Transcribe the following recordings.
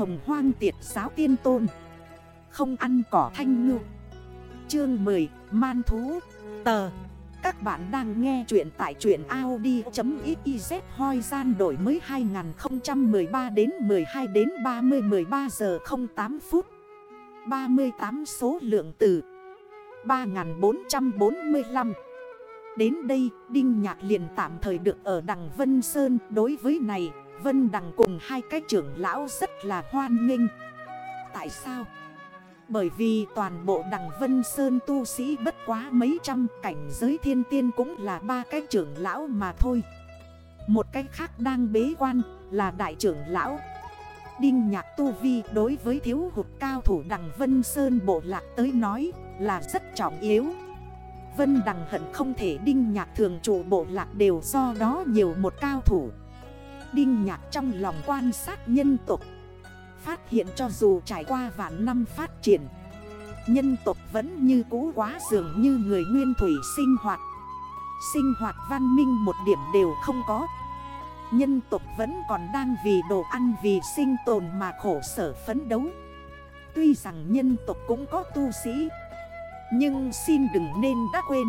hồng hoang tiệt giáo tiên tôn. Không ăn cỏ thanh ngư. Chương 10 Man thú. Tờ. Các bạn đang nghe chuyện tại chuyện Audi.xyz hoi gian đổi mới 2013 đến 12 đến 30 13 giờ 08 phút. 38 số lượng từ 3445 Đến đây, Đinh Nhạc liền tạm thời được ở đằng Vân Sơn. Đối với này Vân Đằng cùng hai cái trưởng lão rất là hoan nghênh. Tại sao? Bởi vì toàn bộ đằng Vân Sơn tu sĩ bất quá mấy trăm, cảnh giới thiên tiên cũng là ba cái trưởng lão mà thôi. Một cái khác đang bế quan là đại trưởng lão. Đinh nhạc tu vi đối với thiếu hụt cao thủ đằng Vân Sơn bộ lạc tới nói là rất trọng yếu. Vân đằng hận không thể đinh nhạc thường trụ bộ lạc đều do đó nhiều một cao thủ. Đinh nhạc trong lòng quan sát nhân tục Phát hiện cho dù trải qua vạn năm phát triển, Nhân tục vẫn như cũ quá dường như người nguyên thủy sinh hoạt. Sinh hoạt văn minh một điểm đều không có. Nhân tục vẫn còn đang vì đồ ăn vì sinh tồn mà khổ sở phấn đấu. Tuy rằng nhân tục cũng có tu sĩ, Nhưng xin đừng nên đã quên,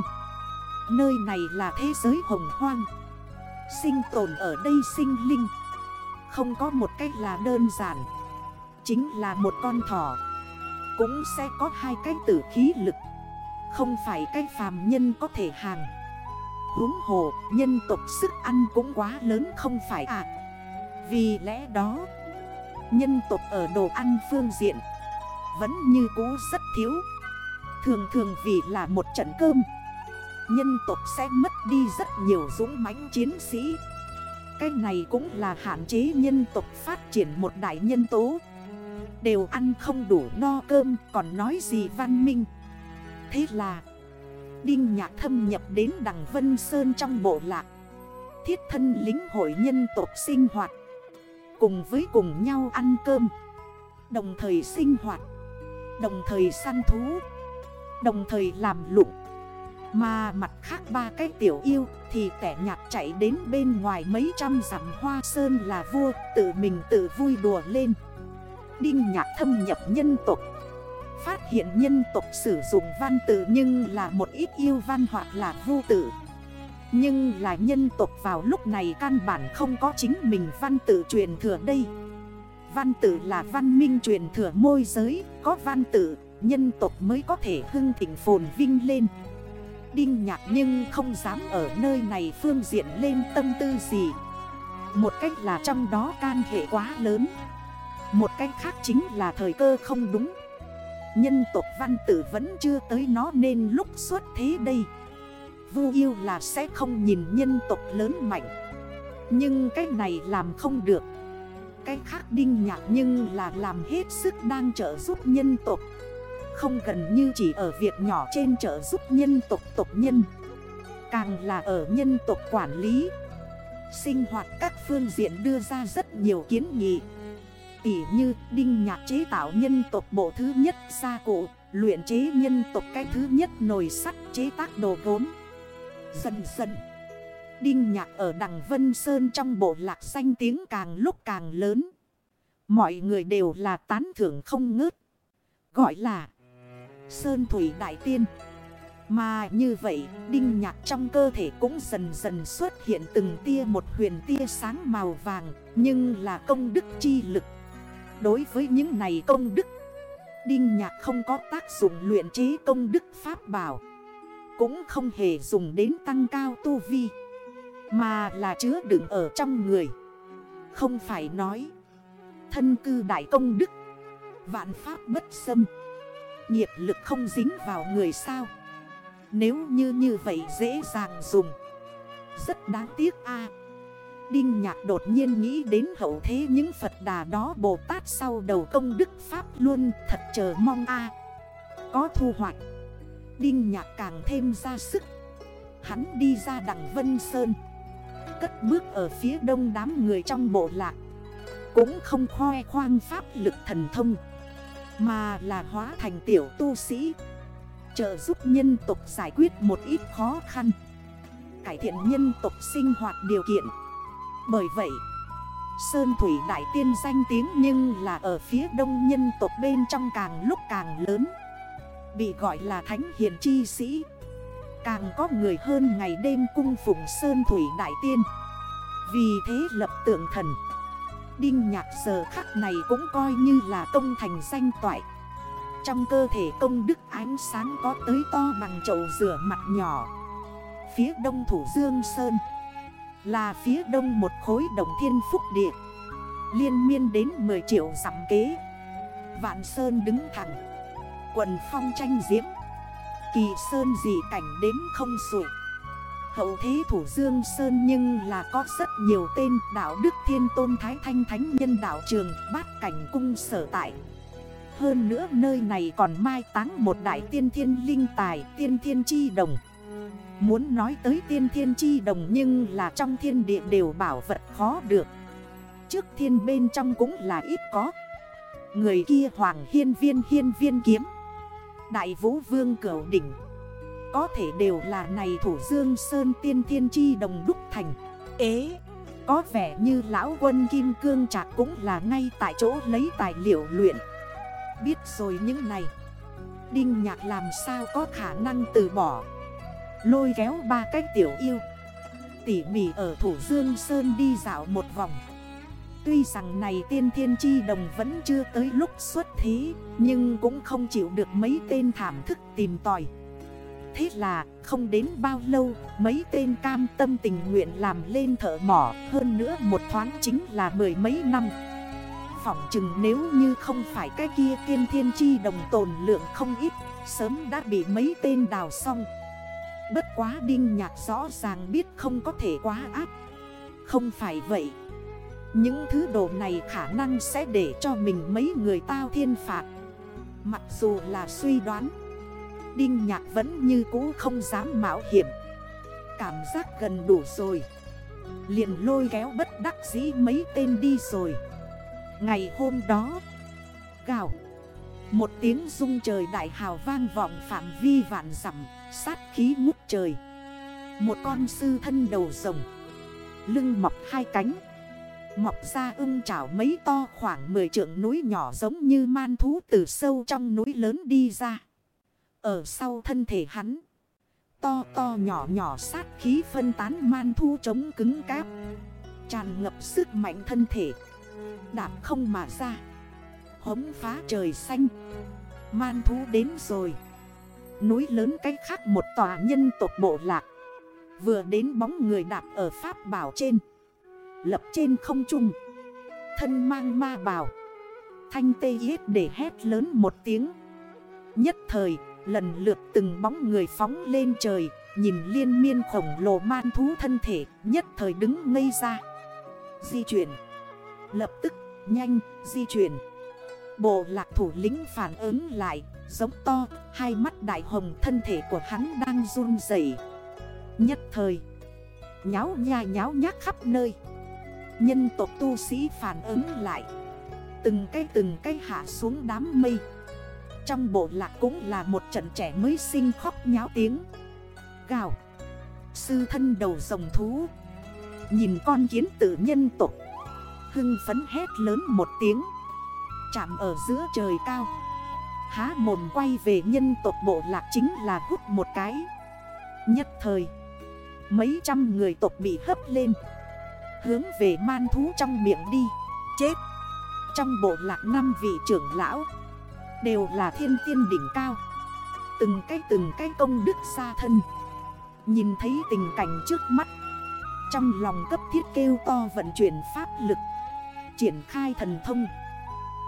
Nơi này là thế giới hồng hoang. Sinh tồn ở đây sinh linh. Không có một cách là đơn giản. Chính là một con thỏ. Cũng sẽ có hai cái tử khí lực. Không phải cái phàm nhân có thể hàng. Huống hồ, nhân tộc sức ăn cũng quá lớn không phải à? Vì lẽ đó, Nhân tộc ở đồ ăn phương diện Vẫn như cũ rất thiếu. Thường thường vì là một trận cơm. Nhân tộc sẽ mất đi rất nhiều dũng mãnh chiến sĩ. Cái này cũng là hạn chế nhân tộc phát triển một đại nhân tố. Đều ăn không đủ no cơm, còn nói gì văn minh. Thế là, Đinh nhạc thâm nhập đến đằng Vân Sơn trong bộ lạc. Thiết thân lính hội nhân tộc sinh hoạt. Cùng với cùng nhau ăn cơm. Đồng thời sinh hoạt. Đồng thời săn thú. Đồng thời làm lụng. Mà mặt khác ba cái tiểu yêu Thì tẻ nhạt chạy đến bên ngoài mấy trăm dặm hoa sơn là vua Tự mình tự vui đùa lên. Đinh nhạc thâm nhập nhân tộc. Phát hiện nhân tộc sử dụng văn tự nhưng là một ít yêu văn hoặc là vô tử Nhưng là nhân tộc vào lúc này căn bản không có chính mình văn tự truyền thừa đây. Văn tự là văn minh truyền thừa môi giới Có văn tự, nhân tộc mới có thể hưng thịnh phồn vinh lên. Đinh nhạc nhưng không dám ở nơi này phương diện lên tâm tư gì. Một cách là trong đó can hệ quá lớn. Một cách khác chính là thời cơ không đúng. Nhân tộc văn tử vẫn chưa tới nó nên lúc xuất thế đây, Vu yêu là sẽ không nhìn nhân tộc lớn mạnh. Nhưng cái này làm không được. Cái khác đinh nhạc nhưng là làm hết sức đang trợ giúp nhân tộc. Không gần như chỉ ở việc nhỏ trên trợ giúp nhân tộc tộc nhân, Càng là ở nhân tộc quản lý. Sinh hoạt các phương diện đưa ra rất nhiều kiến nghị, Tỉ như đinh nhạc chế tạo nhân tộc bộ thứ nhất, gia cụ, Luyện chế nhân tộc cái thứ nhất, nồi sắt chế tác đồ gốm. Dần dần, Đinh nhạc ở đằng Vân Sơn trong bộ lạc xanh tiếng càng lúc càng lớn. Mọi người đều là tán thưởng không ngớt. Gọi là Sơn Thủy Đại Tiên. Mà như vậy, Đinh nhạc trong cơ thể cũng dần dần xuất hiện từng tia một huyền tia sáng màu vàng, Nhưng là công đức chi lực. Đối với những này công đức, Đinh nhạc không có tác dụng luyện chế công đức pháp bảo. Cũng không hề dùng đến tăng cao tu vi, Mà là chứa đựng ở trong người. Không phải nói, Thân cư đại công đức, Vạn pháp bất xâm. Nghiệp lực không dính vào người sao? Nếu như như vậy dễ dàng dùng. Rất đáng tiếc a. Đinh Nhạc đột nhiên nghĩ đến hậu thế những Phật đà đó, Bồ Tát sau đầu công đức Pháp luôn thật chờ mong a. Có thu hoạch. Đinh Nhạc càng thêm ra sức. Hắn đi ra đằng Vân Sơn. Cất bước ở phía đông đám người trong bộ lạc. Cũng không khoe khoang pháp lực thần thông. Mà là hóa thành tiểu tu sĩ. Trợ giúp nhân tộc giải quyết một ít khó khăn. Cải thiện nhân tộc sinh hoạt điều kiện. Bởi vậy, Sơn Thủy Đại Tiên danh tiếng nhưng là ở phía đông nhân tộc bên trong càng lúc càng lớn. Bị gọi là Thánh Hiền Chi Sĩ. Càng có người hơn ngày đêm cung phụng Sơn Thủy Đại Tiên. Vì thế lập tượng thần. Đinh nhạc giờ khắc này cũng coi như là công thành danh toại. Trong cơ thể công đức ánh sáng có tới to bằng chậu rửa mặt nhỏ. Phía đông thủ Dương Sơn Là phía đông một khối đồng thiên phúc địa. Liên miên đến 10 triệu giảm kế. Vạn Sơn đứng thẳng. Quần phong tranh diễm. Kỳ Sơn dị cảnh đếm không sụi Hậu thế thủ Dương Sơn nhưng là có rất nhiều tên đạo Đức Thiên Tôn Thái Thanh Thánh Nhân đạo Trường, Bát Cảnh Cung sở tại. Hơn nữa nơi này còn mai táng một đại tiên thiên linh tài, tiên thiên chi đồng. Muốn nói tới tiên thiên chi đồng nhưng là trong thiên địa đều bảo vật khó được. Trước thiên bên trong cũng là ít có. Người kia hoàng hiên viên hiên viên kiếm. Đại vũ vương cửu đỉnh có thể đều là này thủ dương sơn tiên thiên chi đồng đúc thành. Ế, Có vẻ như lão quân kim cương chạc cũng là ngay tại chỗ lấy tài liệu luyện. Biết rồi những này, Đinh nhạc làm sao có khả năng từ bỏ? Lôi kéo ba cách tiểu yêu, Tỉ mỉ ở thủ dương sơn đi dạo một vòng. Tuy rằng này tiên thiên chi đồng vẫn chưa tới lúc xuất thí Nhưng cũng không chịu được mấy tên thảm thức tìm tòi. Thế là, không đến bao lâu, mấy tên cam tâm tình nguyện làm lên thợ mỏ, Hơn nữa một thoáng chính là mười mấy năm. Phỏng chừng nếu như không phải cái kia tiên thiên chi đồng tồn lượng không ít, Sớm đã bị mấy tên đào xong. Bất quá đinh nhạc rõ ràng biết không có thể quá áp Không phải vậy. Những thứ đồ này khả năng sẽ để cho mình mấy người tao thiên phạt. Mặc dù là suy đoán Đinh nhạc vẫn như cũ không dám mạo hiểm. Cảm giác gần đủ rồi. Liền lôi kéo bất đắc dĩ mấy tên đi rồi. Ngày hôm đó, Gào. Một tiếng rung trời đại hào vang vọng phạm vi vạn dặm, Sát khí ngút trời. Một con sư thân đầu rồng. Lưng mọc hai cánh. Mọc ra ưng chảo mấy to khoảng 10 trượng núi nhỏ giống như man thú từ sâu trong núi lớn đi ra. Ở sau thân thể hắn. To to nhỏ nhỏ sát khí phân tán man thu chống cứng cáp, Tràn ngập sức mạnh thân thể. Đạp không mà ra. Hống phá trời xanh. Man thú đến rồi. Núi lớn cách khác một tòa nhân tộc bộ lạc. Vừa đến bóng người đạp ở pháp bảo trên. Lập trên không trung. Thân mang ma bảo. Thanh tê yết để hét lớn một tiếng. Nhất thời lần lượt từng bóng người phóng lên trời, Nhìn liên miên khổng lồ man thú thân thể Nhất thời đứng ngây ra. Di chuyển. Lập tức, nhanh, di chuyển. Bộ lạc thủ lĩnh phản ứng lại, Giống to, Hai mắt đại hồng thân thể của hắn đang run dậy Nhất thời, Nháo nha nháo nhác khắp nơi. Nhân tộc tu sĩ phản ứng lại. Từng cái từng cái hạ xuống đám mây. Trong bộ lạc cũng là một trận trẻ mới sinh khóc nháo tiếng. Gào. Sư thân đầu rồng thú. Nhìn con kiến tử nhân tộc Hưng phấn hét lớn một tiếng. Chạm ở giữa trời cao. Há mồm quay về nhân tộc bộ lạc chính là hút một cái. Nhất thời, Mấy trăm người tộc bị hấp lên. Hướng về man thú trong miệng đi. Chết. Trong bộ lạc năm vị trưởng lão Đều là thiên tiên đỉnh cao. Từng cái từng cái công đức xa thân. Nhìn thấy tình cảnh trước mắt. Trong lòng cấp thiết kêu to vận chuyển pháp lực. Triển khai thần thông.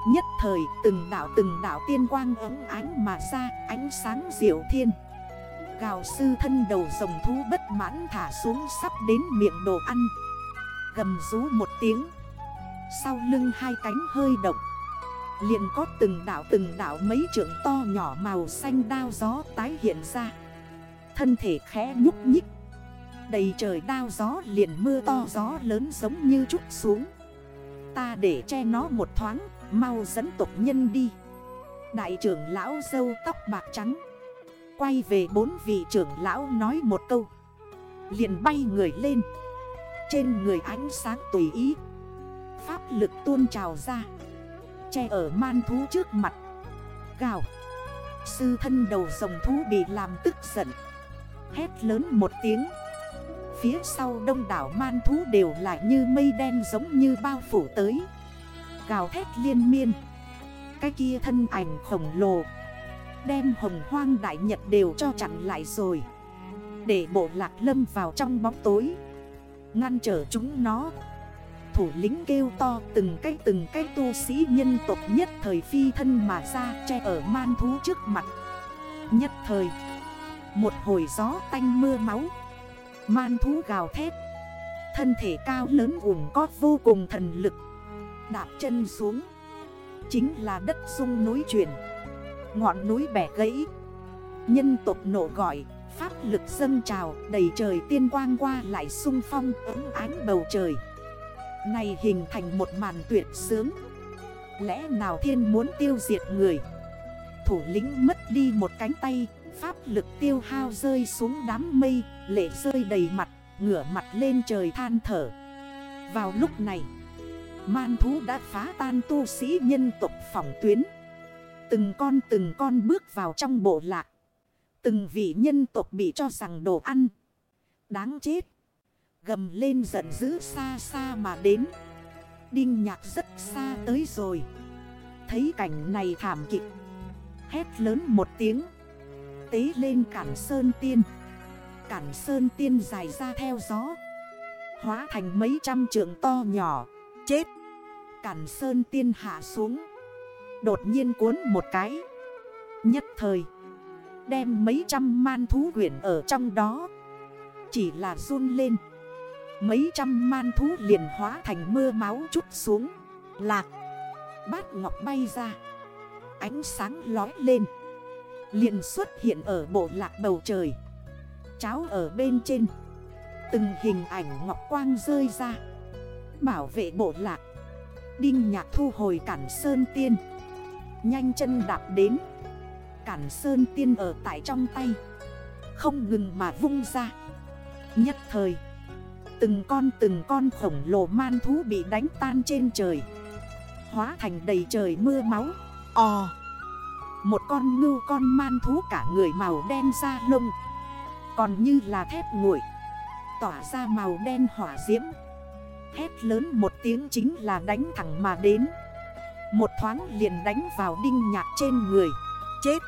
Nhất thời từng đảo từng đảo tiên quang ấm ánh mà ra, ánh sáng diệu thiên. Gào sư thân đầu rồng thú bất mãn thả xuống sắp đến miệng đồ ăn. Gầm rú một tiếng. Sau lưng hai cánh hơi động liền có từng đảo từng đảo mấy trượng to nhỏ màu xanh đao gió tái hiện ra. Thân thể khẽ nhúc nhích. Đầy trời đao gió liền mưa to gió lớn giống như chút xuống. Ta để che nó một thoáng, Mau dẫn tộc nhân đi. Đại trưởng lão dâu tóc bạc trắng. Quay về bốn vị trưởng lão nói một câu. Liền bay người lên. Trên người ánh sáng tùy ý. Pháp lực tuôn trào ra. Che ở man thú trước mặt. Gào. Sư thân đầu rồng thú bị làm tức giận. Hét lớn một tiếng. Phía sau đông đảo man thú đều lại như mây đen giống như bao phủ tới. Gào thét liên miên. Cái kia thân ảnh khổng lồ. Đem hồng hoang đại nhật đều cho chặn lại rồi. Để bộ lạc lâm vào trong bóng tối. Ngăn trở chúng nó. Thủ lính kêu to, từng cái từng cái tu sĩ nhân tộc nhất thời phi thân mà ra, che ở man thú trước mặt. Nhất thời, Một hồi gió tanh mưa máu. Man thú gào thét. Thân thể cao lớn ủng có vô cùng thần lực. Đạp chân xuống. Chính là đất sung núi chuyển. Ngọn núi bẻ gãy. Nhân tộc nổ gọi, Pháp lực dâng trào, đầy trời tiên quang qua lại sung phong, ấm ánh bầu trời. Này hình thành một màn tuyệt sướng. Lẽ nào thiên muốn tiêu diệt người? Thủ lĩnh mất đi một cánh tay, Pháp lực tiêu hao rơi xuống đám mây, Lệ rơi đầy mặt, Ngửa mặt lên trời than thở. Vào lúc này, Man thú đã phá tan tu sĩ nhân tộc phòng tuyến. Từng con từng con bước vào trong bộ lạc. Từng vị nhân tộc bị cho rằng đồ ăn. Đáng chết. Gầm lên giận dữ xa xa mà đến. Đinh nhạc rất xa tới rồi. Thấy cảnh này thảm kịch. Hét lớn một tiếng. Tế lên cản sơn tiên. Cản sơn tiên dài ra theo gió. Hóa thành mấy trăm trượng to nhỏ. Chết. Cản sơn tiên hạ xuống. Đột nhiên cuốn một cái. Nhất thời, Đem mấy trăm man thú quyển ở trong đó. Chỉ là run lên. Mấy trăm man thú liền hóa thành mưa máu chút xuống. Lạc. Bát ngọc bay ra. Ánh sáng lói lên. Liền xuất hiện ở bộ lạc bầu trời. Cháo ở bên trên. Từng hình ảnh ngọc quang rơi ra. Bảo vệ bộ lạc. Đinh nhạc thu hồi cản sơn tiên. Nhanh chân đạp đến. Cản sơn tiên ở tại trong tay. Không ngừng mà vung ra. Nhất thời Từng con từng con khổng lồ man thú bị đánh tan trên trời. Hóa thành đầy trời mưa máu. Ồ Một con ngưu con man thú cả người màu đen da lông. Còn như là thép nguội. Tỏa ra màu đen hỏa diễm. Hét lớn một tiếng chính là đánh thẳng mà đến. Một thoáng liền đánh vào đinh nhạc trên người. Chết.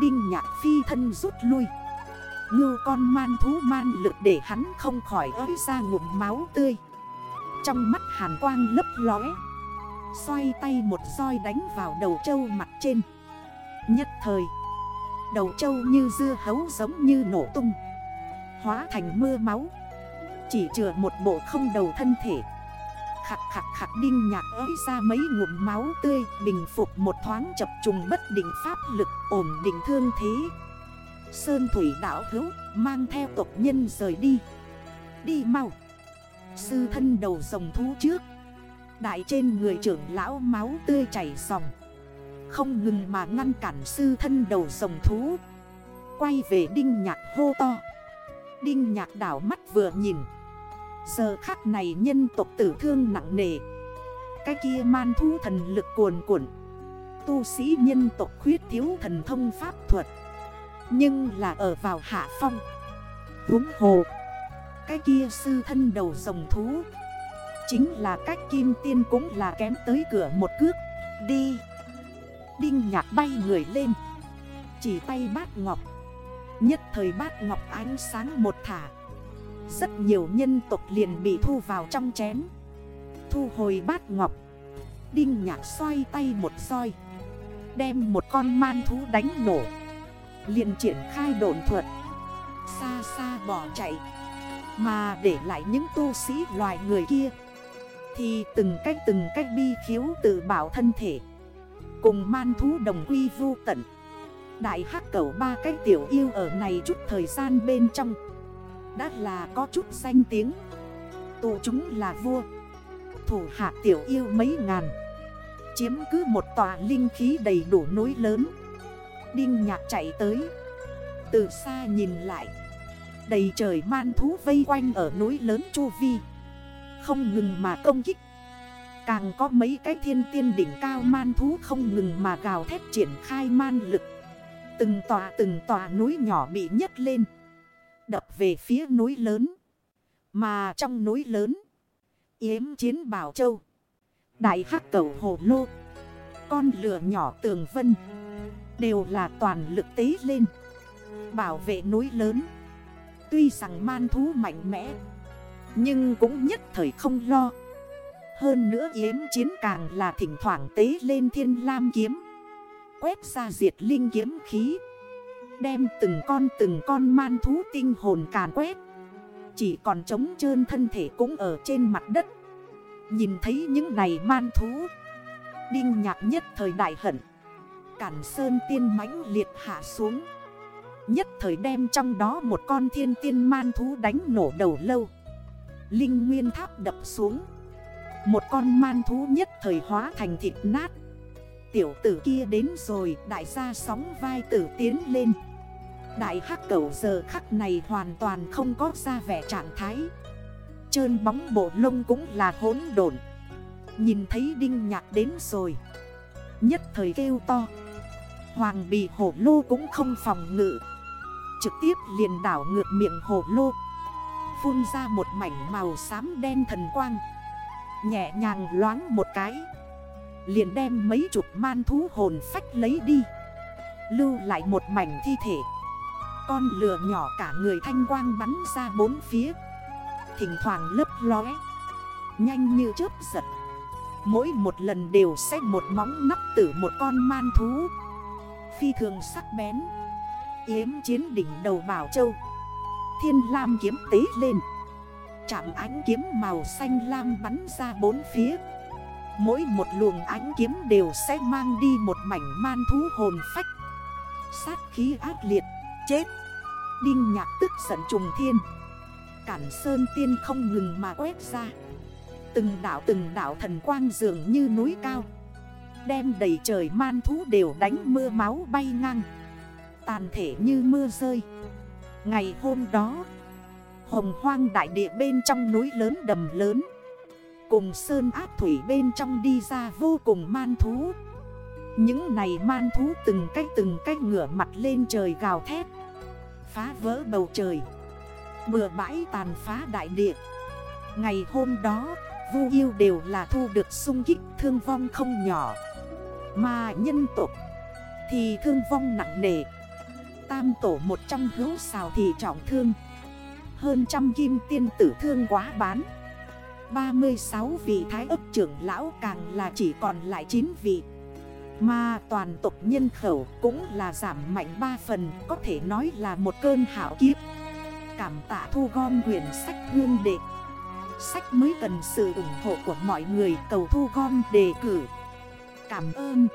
Đinh nhạc phi thân rút lui. Ngưu con man thú man lực để hắn không khỏi ới ra ngụm máu tươi. Trong mắt hàn quang lấp lóe, Xoay tay một roi đánh vào đầu trâu mặt trên. Nhất thời, Đầu trâu như dưa hấu giống như nổ tung, Hóa thành mưa máu. Chỉ chừa một bộ không đầu thân thể. Khặt khặt khặt đinh nhạc ới ra mấy ngụm máu tươi, Bình phục một thoáng chập trùng bất định pháp lực, ổn định thương thế. Sơn thủy đảo hữu mang theo tộc nhân rời đi. Đi mau. Sư thân đầu rồng thú trước. Đại trên người trưởng lão máu tươi chảy dòng. Không ngừng mà ngăn cản sư thân đầu rồng thú. Quay về đinh nhạc hô to. Đinh nhạc đảo mắt vừa nhìn. Giờ khắc này nhân tộc tử thương nặng nề. Cái kia man thú thần lực cuồn cuộn. Tu sĩ nhân tộc khuyết thiếu thần thông pháp thuật. Nhưng là ở vào hạ phong. Húng hồ. Cái kia sư thân đầu rồng thú. Chính là cách kim tiên cũng là kém tới cửa một cước. Đi. Đinh nhạc bay người lên. Chỉ tay bát ngọc. Nhất thời bát ngọc ánh sáng một thả. Rất nhiều nhân tộc liền bị thu vào trong chén. Thu hồi bát ngọc. Đinh nhạc xoay tay một soi. Đem một con man thú đánh nổ liền triển khai đồn thuật. Xa xa bỏ chạy, Mà để lại những tu sĩ loài người kia. Thì từng cách từng cách bi khiếu tự bảo thân thể, Cùng man thú đồng quy vu tận. Đại hắc cầu ba cái tiểu yêu ở này chút thời gian bên trong, đã là có chút danh tiếng. Tụ chúng là vua, Thủ hạ tiểu yêu mấy ngàn. Chiếm cứ một tòa linh khí đầy đủ núi lớn. Đinh nhạc chạy tới. Từ xa nhìn lại. Đầy trời man thú vây quanh ở núi lớn Chu Vi. Không ngừng mà công kích. Càng có mấy cái thiên tiên đỉnh cao man thú không ngừng mà gào thét triển khai man lực. Từng tòa từng tòa núi nhỏ bị nhấc lên. Đập về phía núi lớn. Mà trong núi lớn, Yếm chiến Bảo Châu. Đại hắc cầu hồ lô. Con lửa nhỏ tường vân. Đều là toàn lực tế lên. Bảo vệ núi lớn. Tuy rằng man thú mạnh mẽ, Nhưng cũng nhất thời không lo. Hơn nữa yếm chiến càng là thỉnh thoảng tế lên thiên lam kiếm. Quét ra diệt linh kiếm khí. Đem từng con từng con man thú tinh hồn càn quét. Chỉ còn trống trơn thân thể cũng ở trên mặt đất. Nhìn thấy những này man thú. Đinh nhạc nhất thời đại hận. Cản sơn tiên mãnh liệt hạ xuống. Nhất thời đem trong đó một con thiên tiên man thú đánh nổ đầu lâu. Linh nguyên tháp đập xuống. Một con man thú nhất thời hóa thành thịt nát. Tiểu tử kia đến rồi, đại gia sóng vai tử tiến lên. Đại hắc cẩu giờ khắc này hoàn toàn không có ra vẻ trạng thái. Trơn bóng bộ lông cũng là hỗn độn. Nhìn thấy đinh nhạc đến rồi. Nhất thời kêu to. Hoàng bì hổ lô cũng không phòng ngự. Trực tiếp liền đảo ngược miệng hổ lô. Phun ra một mảnh màu xám đen thần quang. Nhẹ nhàng loáng một cái. Liền đem mấy chục man thú hồn phách lấy đi. Lưu lại một mảnh thi thể. Con lửa nhỏ cả người thanh quang bắn ra bốn phía. Thỉnh thoảng lấp lóe. Nhanh như chớp giật. Mỗi một lần đều xách một móng nắp tử một con man thú. Phi thường sắc bén. Yếm chiến đỉnh đầu Bảo Châu. Thiên Lam kiếm tế lên. Chạm ánh kiếm màu xanh lam bắn ra bốn phía. Mỗi một luồng ánh kiếm đều sẽ mang đi một mảnh man thú hồn phách. Sát khí ác liệt, chết. Đinh nhạc tức giận trùng thiên. Cản sơn tiên không ngừng mà quét ra. Từng đảo từng đảo thần quang dường như núi cao. Đem đầy trời man thú đều đánh mưa máu bay ngang. Tàn thể như mưa rơi. Ngày hôm đó, Hồng hoang đại địa bên trong núi lớn đầm lớn. Cùng sơn áp thủy bên trong đi ra vô cùng man thú. Những này man thú từng cách từng cách ngửa mặt lên trời gào thét. Phá vỡ bầu trời. Bừa bãi tàn phá đại địa. Ngày hôm đó, Vu yêu đều là thu được sung kích thương vong không nhỏ. Mà nhân tộc. Thì thương vong nặng nề. Tam tổ một trong hữu xào thì trọng thương. Hơn trăm kim tiên tử thương quá bán. 36 vị thái ấp trưởng lão càng là chỉ còn lại 9 vị. Mà toàn tộc nhân khẩu cũng là giảm mạnh 3 phần, Có thể nói là một cơn hảo kiếp. Cảm tạ thu gom quyển sách hương đệ. Sách mới cần sự ủng hộ của mọi người, cầu thu gom đề cử. Cảm ơn.